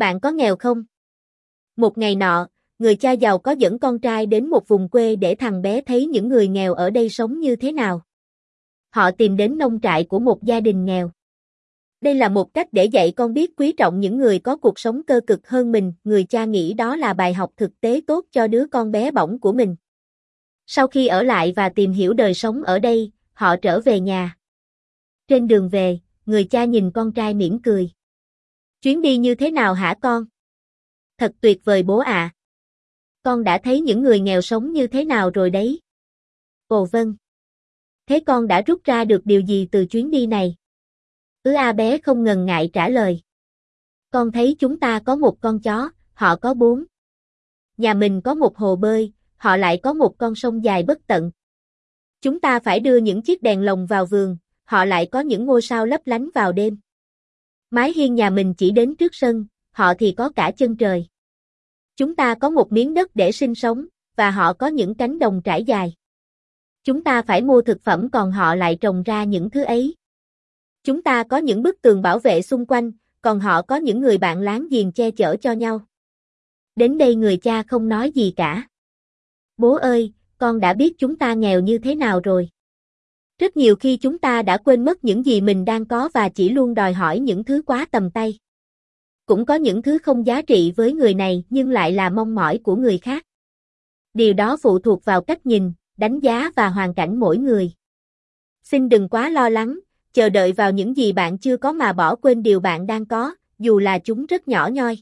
Bạn có nghèo không? Một ngày nọ, người cha giàu có dẫn con trai đến một vùng quê để thằng bé thấy những người nghèo ở đây sống như thế nào. Họ tìm đến nông trại của một gia đình nghèo. Đây là một cách để dạy con biết quý trọng những người có cuộc sống cơ cực hơn mình, người cha nghĩ đó là bài học thực tế tốt cho đứa con bé bỏng của mình. Sau khi ở lại và tìm hiểu đời sống ở đây, họ trở về nhà. Trên đường về, người cha nhìn con trai mỉm cười. Chuyến đi như thế nào hả con? Thật tuyệt vời bố ạ. Con đã thấy những người nghèo sống như thế nào rồi đấy. Ồ vâng. Thế con đã rút ra được điều gì từ chuyến đi này? Ứ A bé không ngần ngại trả lời. Con thấy chúng ta có một con chó, họ có bốn. Nhà mình có một hồ bơi, họ lại có một con sông dài bất tận. Chúng ta phải đưa những chiếc đèn lồng vào vườn, họ lại có những ngôi sao lấp lánh vào đêm. Mái hiên nhà mình chỉ đến trước sân, họ thì có cả chân trời. Chúng ta có một miếng đất để sinh sống, và họ có những cánh đồng trải dài. Chúng ta phải mua thực phẩm còn họ lại trồng ra những thứ ấy. Chúng ta có những bức tường bảo vệ xung quanh, còn họ có những người bạn láng giềng che chở cho nhau. Đến đây người cha không nói gì cả. Bố ơi, con đã biết chúng ta nghèo như thế nào rồi. Rất nhiều khi chúng ta đã quên mất những gì mình đang có và chỉ luôn đòi hỏi những thứ quá tầm tay. Cũng có những thứ không giá trị với người này nhưng lại là mong mỏi của người khác. Điều đó phụ thuộc vào cách nhìn, đánh giá và hoàn cảnh mỗi người. Xin đừng quá lo lắng, chờ đợi vào những gì bạn chưa có mà bỏ quên điều bạn đang có, dù là chúng rất nhỏ nhoi.